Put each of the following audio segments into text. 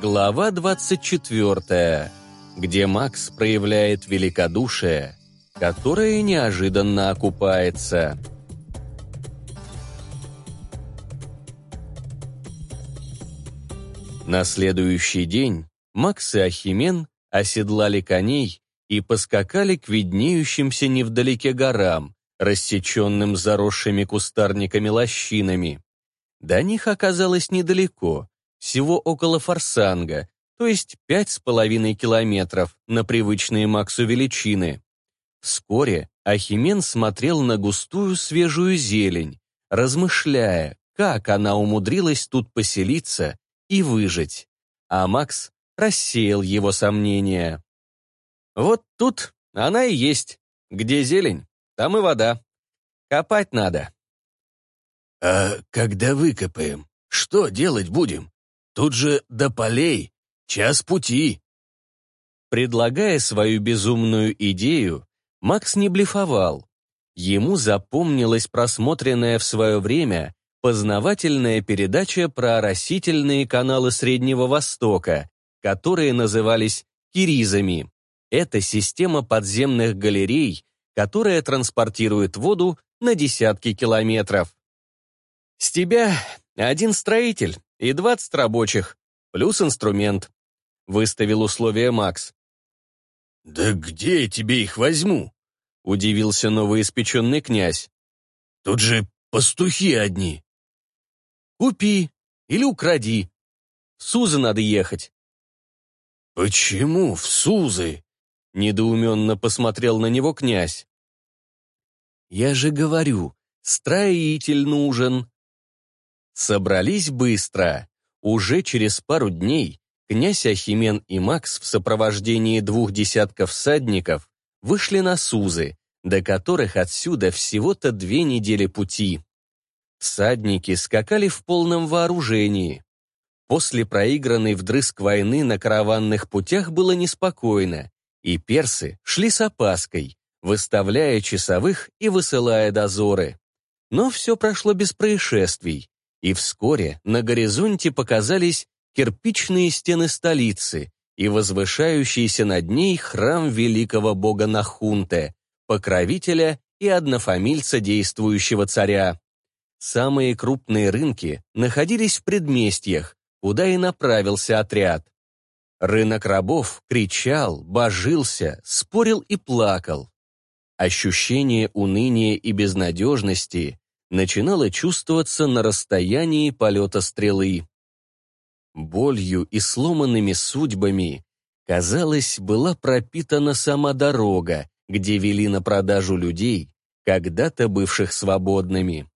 Глава 24, где Макс проявляет великодушие, которое неожиданно окупается. На следующий день Макс и Ахимен оседлали коней и поскакали к виднеющимся невдалеке горам, рассеченным заросшими кустарниками лощинами. До них оказалось недалеко, всего около форсанга, то есть 5,5 километров на привычные Максу величины. Вскоре Ахимен смотрел на густую свежую зелень, размышляя, как она умудрилась тут поселиться и выжить. А Макс рассеял его сомнения. «Вот тут она и есть. Где зелень, там и вода. Копать надо». «А когда выкопаем, что делать будем?» Тут же до полей, час пути. Предлагая свою безумную идею, Макс не блефовал. Ему запомнилась просмотренная в свое время познавательная передача про растительные каналы Среднего Востока, которые назывались киризами. Это система подземных галерей, которая транспортирует воду на десятки километров. С тебя один строитель, и 20 рабочих, плюс инструмент. Выставил условие Макс. «Да где я тебе их возьму?» — удивился новоиспеченный князь. «Тут же пастухи одни». «Купи или укради. В Сузы надо ехать». «Почему в Сузы?» — недоуменно посмотрел на него князь. «Я же говорю, строитель нужен», Собрались быстро. Уже через пару дней князь Ахимен и Макс в сопровождении двух десятков всадников вышли на Сузы, до которых отсюда всего-то две недели пути. Всадники скакали в полном вооружении. После проигранной вдрызг войны на караванных путях было неспокойно, и персы шли с опаской, выставляя часовых и высылая дозоры. Но все прошло без происшествий. И вскоре на горизонте показались кирпичные стены столицы и возвышающийся над ней храм великого бога Нахунте, покровителя и однофамильца действующего царя. Самые крупные рынки находились в предместьях, куда и направился отряд. Рынок рабов кричал, божился, спорил и плакал. Ощущение уныния и безнадежности начинала чувствоваться на расстоянии полета стрелы. Болью и сломанными судьбами, казалось, была пропитана сама дорога, где вели на продажу людей, когда-то бывших свободными.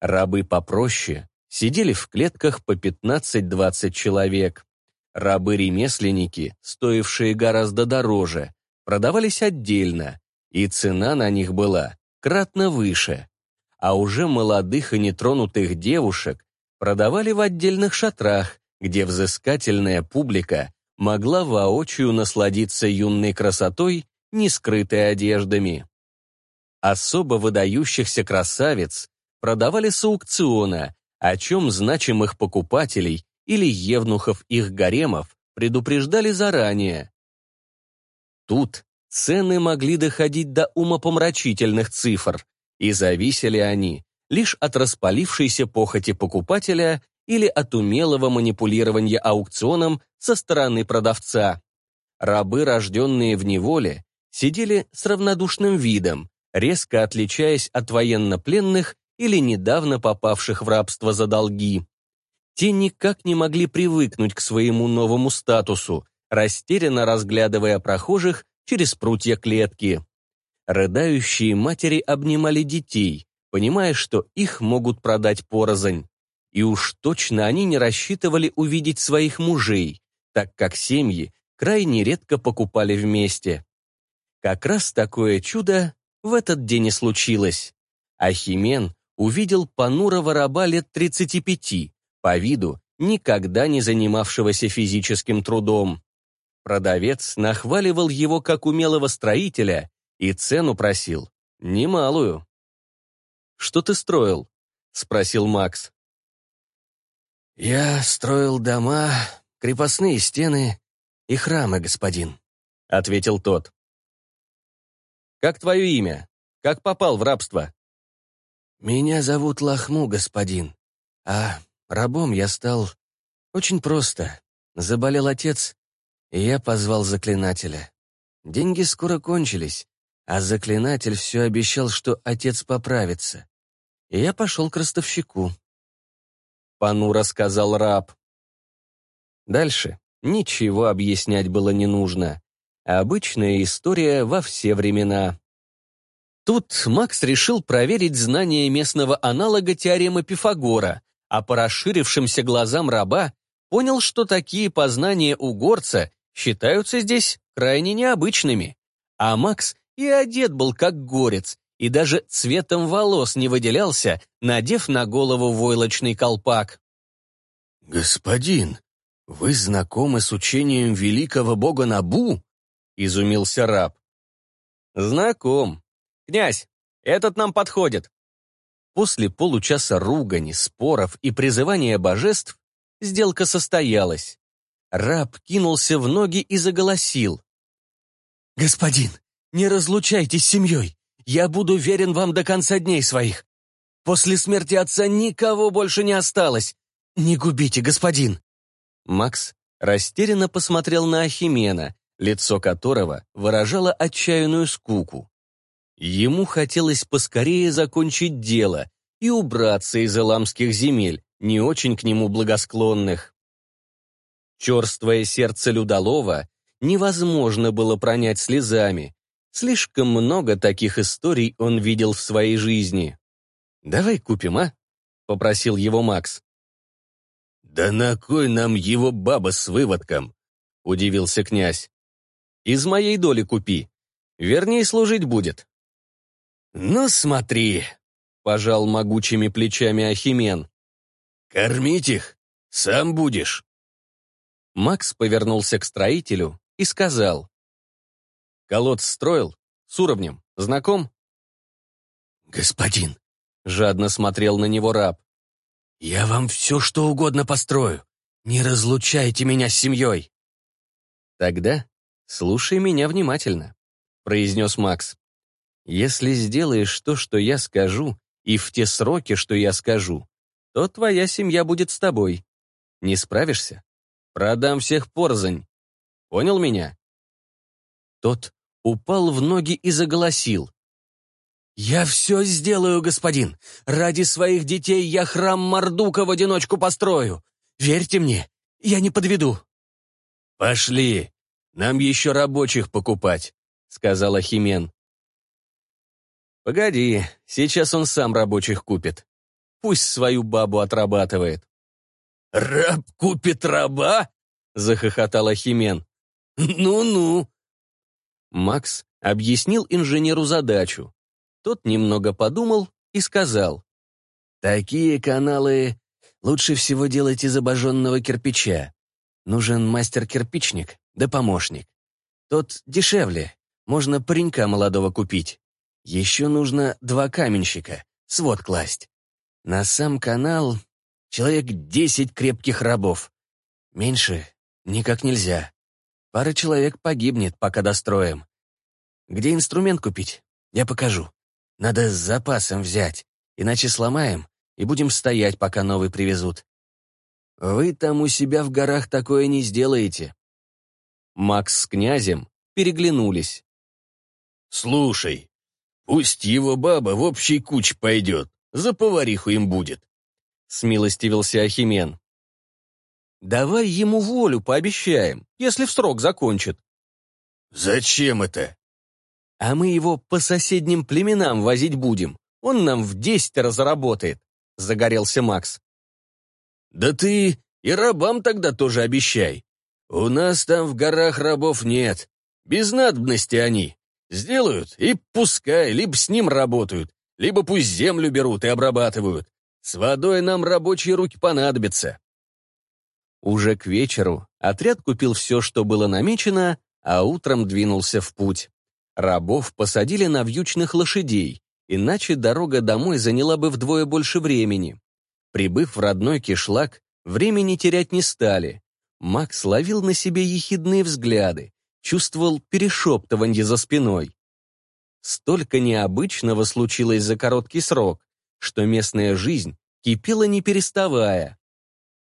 Рабы попроще сидели в клетках по 15-20 человек. Рабы-ремесленники, стоившие гораздо дороже, продавались отдельно, и цена на них была кратно выше а уже молодых и нетронутых девушек продавали в отдельных шатрах, где взыскательная публика могла воочию насладиться юной красотой, не скрытой одеждами. Особо выдающихся красавиц продавали с аукциона, о чем значимых покупателей или евнухов их гаремов предупреждали заранее. Тут цены могли доходить до умопомрачительных цифр, и зависели они лишь от распалившейся похоти покупателя или от умелого манипулирования аукционом со стороны продавца. Рабы, рожденные в неволе, сидели с равнодушным видом, резко отличаясь от военнопленных или недавно попавших в рабство за долги. Те никак не могли привыкнуть к своему новому статусу, растерянно разглядывая прохожих через прутья клетки. Рыдающие матери обнимали детей, понимая, что их могут продать порознь. И уж точно они не рассчитывали увидеть своих мужей, так как семьи крайне редко покупали вместе. Как раз такое чудо в этот день и случилось. Ахимен увидел понурого раба лет 35, по виду никогда не занимавшегося физическим трудом. Продавец нахваливал его как умелого строителя и цену просил. Немалую. «Что ты строил?» — спросил Макс. «Я строил дома, крепостные стены и храмы, господин», — ответил тот. «Как твое имя? Как попал в рабство?» «Меня зовут Лахму, господин, а рабом я стал очень просто. Заболел отец, и я позвал заклинателя. Деньги скоро кончились, а заклинатель все обещал, что отец поправится. И я пошел к ростовщику. Пану рассказал раб. Дальше ничего объяснять было не нужно. Обычная история во все времена. Тут Макс решил проверить знание местного аналога теоремы Пифагора, а по расширившимся глазам раба понял, что такие познания у горца считаются здесь крайне необычными. А Макс и одет был как горец, и даже цветом волос не выделялся, надев на голову войлочный колпак. «Господин, вы знакомы с учением великого бога Набу?» — изумился раб. «Знаком. Князь, этот нам подходит». После получаса ругани, споров и призывания божеств сделка состоялась. Раб кинулся в ноги и заголосил. «Господин, не разлучайтесь с семьей. Я буду верен вам до конца дней своих. После смерти отца никого больше не осталось. Не губите, господин. Макс растерянно посмотрел на Ахимена, лицо которого выражало отчаянную скуку. Ему хотелось поскорее закончить дело и убраться из эламских земель, не очень к нему благосклонных. Черствое сердце Людолова невозможно было пронять слезами, Слишком много таких историй он видел в своей жизни. «Давай купим, а?» — попросил его Макс. «Да на кой нам его баба с выводком?» — удивился князь. «Из моей доли купи. Вернее, служить будет». «Ну, смотри», — пожал могучими плечами Ахимен. «Кормить их сам будешь». Макс повернулся к строителю и сказал. Колодц строил? С уровнем? Знаком?» «Господин!» — жадно смотрел на него раб. «Я вам все, что угодно построю. Не разлучайте меня с семьей!» «Тогда слушай меня внимательно», — произнес Макс. «Если сделаешь то, что я скажу, и в те сроки, что я скажу, то твоя семья будет с тобой. Не справишься? Продам всех порзань. Понял меня?» Тот упал в ноги и заголосил. «Я все сделаю, господин! Ради своих детей я храм Мордука в одиночку построю! Верьте мне, я не подведу!» «Пошли! Нам еще рабочих покупать!» — сказал Химен. «Погоди, сейчас он сам рабочих купит. Пусть свою бабу отрабатывает». «Раб купит раба?» — захохотала Химен. «Ну-ну, Макс объяснил инженеру задачу. Тот немного подумал и сказал. «Такие каналы лучше всего делать из обожженного кирпича. Нужен мастер-кирпичник да помощник. Тот дешевле, можно паренька молодого купить. Еще нужно два каменщика, свод класть. На сам канал человек десять крепких рабов. Меньше никак нельзя. Пара человек погибнет, пока достроим. Где инструмент купить? Я покажу. Надо с запасом взять, иначе сломаем и будем стоять, пока новый привезут. Вы там у себя в горах такое не сделаете. Макс с князем переглянулись. Слушай, пусть его баба в общий куч пойдет, за повариху им будет. Смилостивился Ахимен. Давай ему волю пообещаем, если в срок закончит. Зачем это? А мы его по соседним племенам возить будем. Он нам в десятеро заработает, загорелся Макс. Да ты и рабам тогда тоже обещай. У нас там в горах рабов нет. Без надобности они. Сделают и пускай, либо с ним работают, либо пусть землю берут и обрабатывают. С водой нам рабочие руки понадобятся. Уже к вечеру отряд купил все, что было намечено, а утром двинулся в путь. Рабов посадили на вьючных лошадей, иначе дорога домой заняла бы вдвое больше времени. Прибыв в родной кишлак, времени терять не стали. Макс ловил на себе ехидные взгляды, чувствовал перешептывание за спиной. Столько необычного случилось за короткий срок, что местная жизнь кипела не переставая.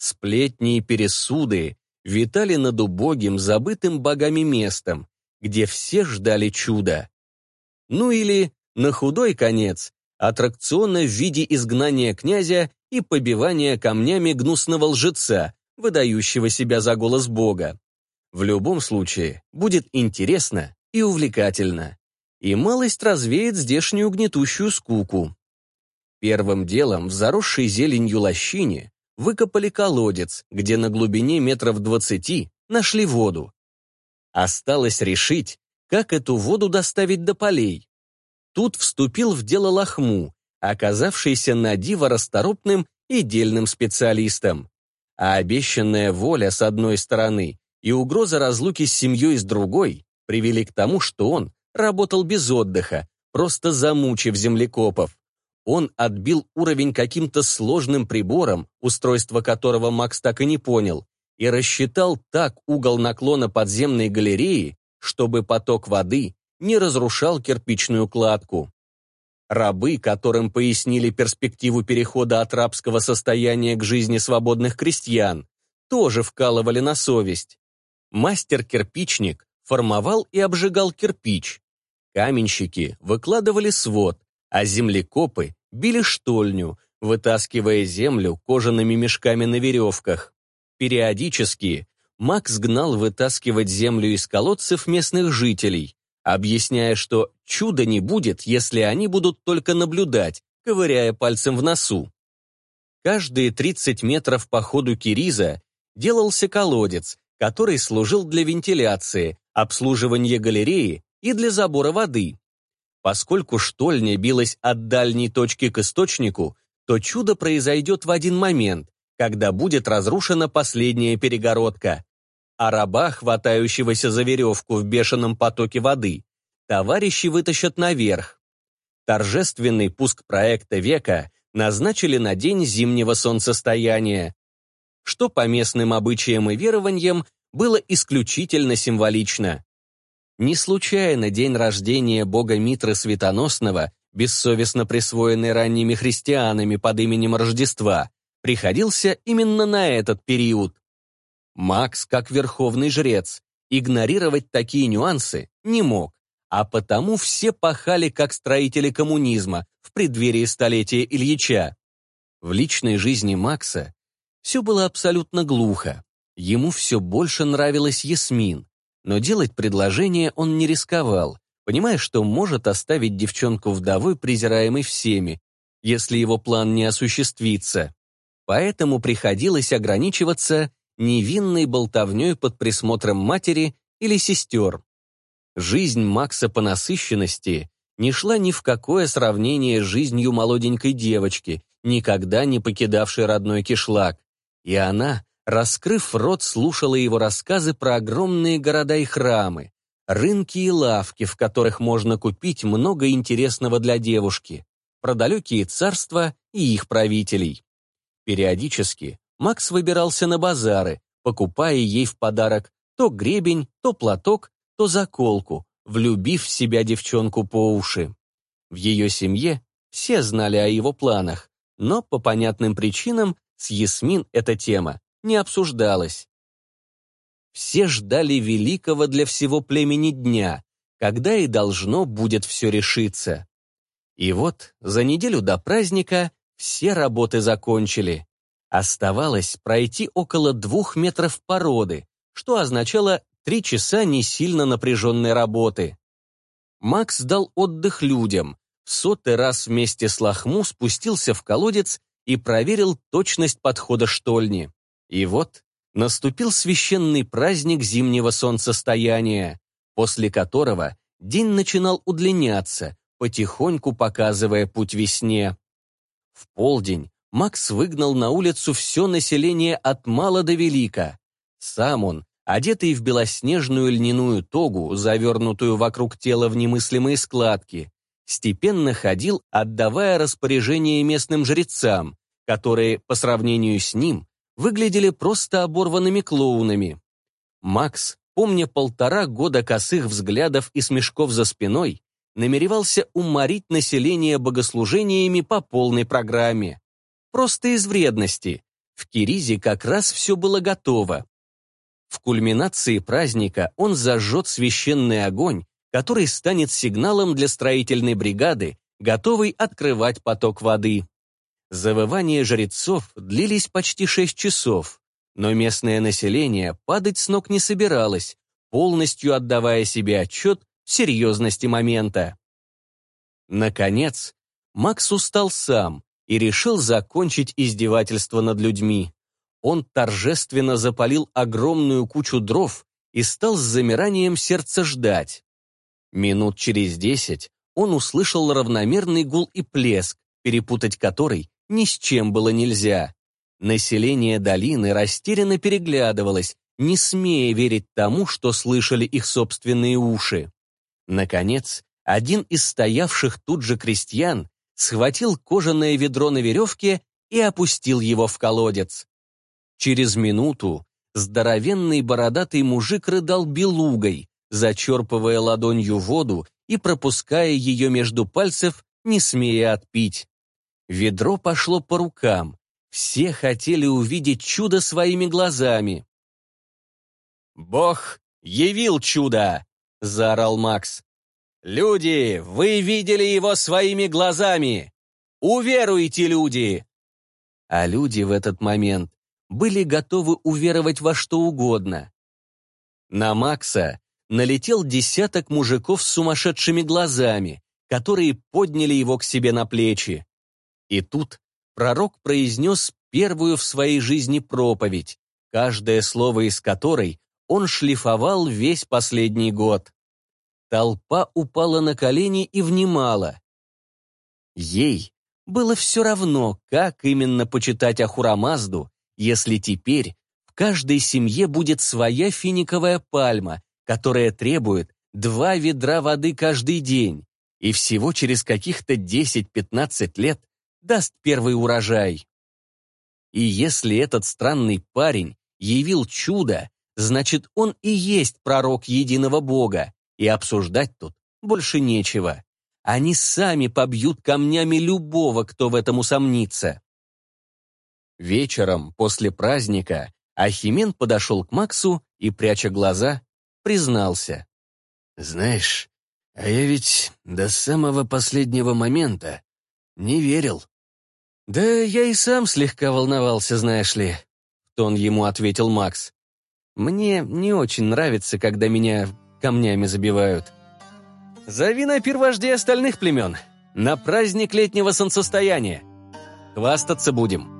Сплетни и пересуды витали над убогим, забытым богами местом, где все ждали чуда. Ну или, на худой конец, аттракциона в виде изгнания князя и побивания камнями гнусного лжеца, выдающего себя за голос бога. В любом случае, будет интересно и увлекательно. И малость развеет здешнюю гнетущую скуку. Первым делом в заросшей зеленью лощине выкопали колодец, где на глубине метров двадцати нашли воду. Осталось решить, как эту воду доставить до полей. Тут вступил в дело Лохму, оказавшийся на диво расторопным и дельным специалистом. А обещанная воля с одной стороны и угроза разлуки с семьей с другой привели к тому, что он работал без отдыха, просто замучив землекопов он отбил уровень каким-то сложным прибором, устройство которого Макс так и не понял, и рассчитал так угол наклона подземной галереи, чтобы поток воды не разрушал кирпичную кладку. Рабы, которым пояснили перспективу перехода от рабского состояния к жизни свободных крестьян, тоже вкалывали на совесть. Мастер-кирпичник формовал и обжигал кирпич. Каменщики выкладывали свод, а землекопы били штольню, вытаскивая землю кожаными мешками на веревках. Периодически Макс гнал вытаскивать землю из колодцев местных жителей, объясняя, что чуда не будет, если они будут только наблюдать, ковыряя пальцем в носу. Каждые 30 метров по ходу Кириза делался колодец, который служил для вентиляции, обслуживания галереи и для забора воды. Поскольку штольня билась от дальней точки к источнику, то чудо произойдет в один момент, когда будет разрушена последняя перегородка. А раба, хватающегося за веревку в бешеном потоке воды, товарищи вытащат наверх. Торжественный пуск проекта века назначили на день зимнего солнцестояния, что по местным обычаям и верованиям было исключительно символично. Не случайно день рождения бога Митры Светоносного, бессовестно присвоенный ранними христианами под именем Рождества, приходился именно на этот период. Макс, как верховный жрец, игнорировать такие нюансы не мог, а потому все пахали как строители коммунизма в преддверии столетия Ильича. В личной жизни Макса все было абсолютно глухо. Ему все больше нравилась Ясмин, но делать предложение он не рисковал, понимая, что может оставить девчонку вдовой, презираемой всеми, если его план не осуществится. Поэтому приходилось ограничиваться невинной болтовней под присмотром матери или сестер. Жизнь Макса по насыщенности не шла ни в какое сравнение с жизнью молоденькой девочки, никогда не покидавшей родной кишлак. И она раскрыв рот, слушала его рассказы про огромные города и храмы, рынки и лавки, в которых можно купить много интересного для девушки, про далекие царства и их правителей. Периодически Макс выбирался на базары, покупая ей в подарок то гребень, то платок, то заколку, влюбив в себя девчонку по уши. В ее семье все знали о его планах, но по понятным причинам с Ясмин эта тема не обсуждалось. Все ждали великого для всего племени дня, когда и должно будет все решиться. И вот за неделю до праздника все работы закончили. Оставалось пройти около двух метров породы, что означало три часа не сильно напряженной работы. Макс дал отдых людям, в сотый раз вместе с Лохму спустился в колодец и проверил точность подхода штольни. И вот наступил священный праздник зимнего солнцестояния, после которого день начинал удлиняться, потихоньку показывая путь весне. В полдень Макс выгнал на улицу все население от мала до велика. Сам он, одетый в белоснежную льняную тогу, завернутую вокруг тела в немыслимые складки, степенно ходил, отдавая распоряжение местным жрецам, которые, по сравнению с ним, выглядели просто оборванными клоунами. Макс, помня полтора года косых взглядов и смешков за спиной, намеревался уморить население богослужениями по полной программе. Просто из вредности. В Киризе как раз все было готово. В кульминации праздника он зажжет священный огонь, который станет сигналом для строительной бригады, готовой открывать поток воды. Завывания жрецов длились почти шесть часов, но местное население падать с ног не собиралось, полностью отдавая себе отчет в серьезности момента. Наконец, Макс устал сам и решил закончить издевательство над людьми. Он торжественно запалил огромную кучу дров и стал с замиранием сердца ждать. Минут через десять он услышал равномерный гул и плеск, перепутать который ни с чем было нельзя. Население долины растерянно переглядывалось, не смея верить тому, что слышали их собственные уши. Наконец, один из стоявших тут же крестьян схватил кожаное ведро на веревке и опустил его в колодец. Через минуту здоровенный бородатый мужик рыдал белугой, зачерпывая ладонью воду и пропуская ее между пальцев, не смея отпить. Ведро пошло по рукам. Все хотели увидеть чудо своими глазами. «Бог явил чудо!» — заорал Макс. «Люди, вы видели его своими глазами! Уверуйте, люди!» А люди в этот момент были готовы уверовать во что угодно. На Макса налетел десяток мужиков с сумасшедшими глазами, которые подняли его к себе на плечи. И тут пророк произнес первую в своей жизни проповедь, каждое слово из которой он шлифовал весь последний год. Толпа упала на колени и внимала. Ей было все равно, как именно почитать Ахурамазду, если теперь в каждой семье будет своя финиковая пальма, которая требует два ведра воды каждый день, и всего через каких-то 10-15 лет даст первый урожай. И если этот странный парень явил чудо, значит, он и есть пророк единого Бога, и обсуждать тут больше нечего. Они сами побьют камнями любого, кто в этом усомнится. Вечером после праздника Ахимен подошел к Максу и, пряча глаза, признался. «Знаешь, а я ведь до самого последнего момента не верил, «Да я и сам слегка волновался, знаешь ли», — тон ему ответил Макс. «Мне не очень нравится, когда меня камнями забивают». «Зови на пир остальных племен. На праздник летнего солнцестояния. Хвастаться будем».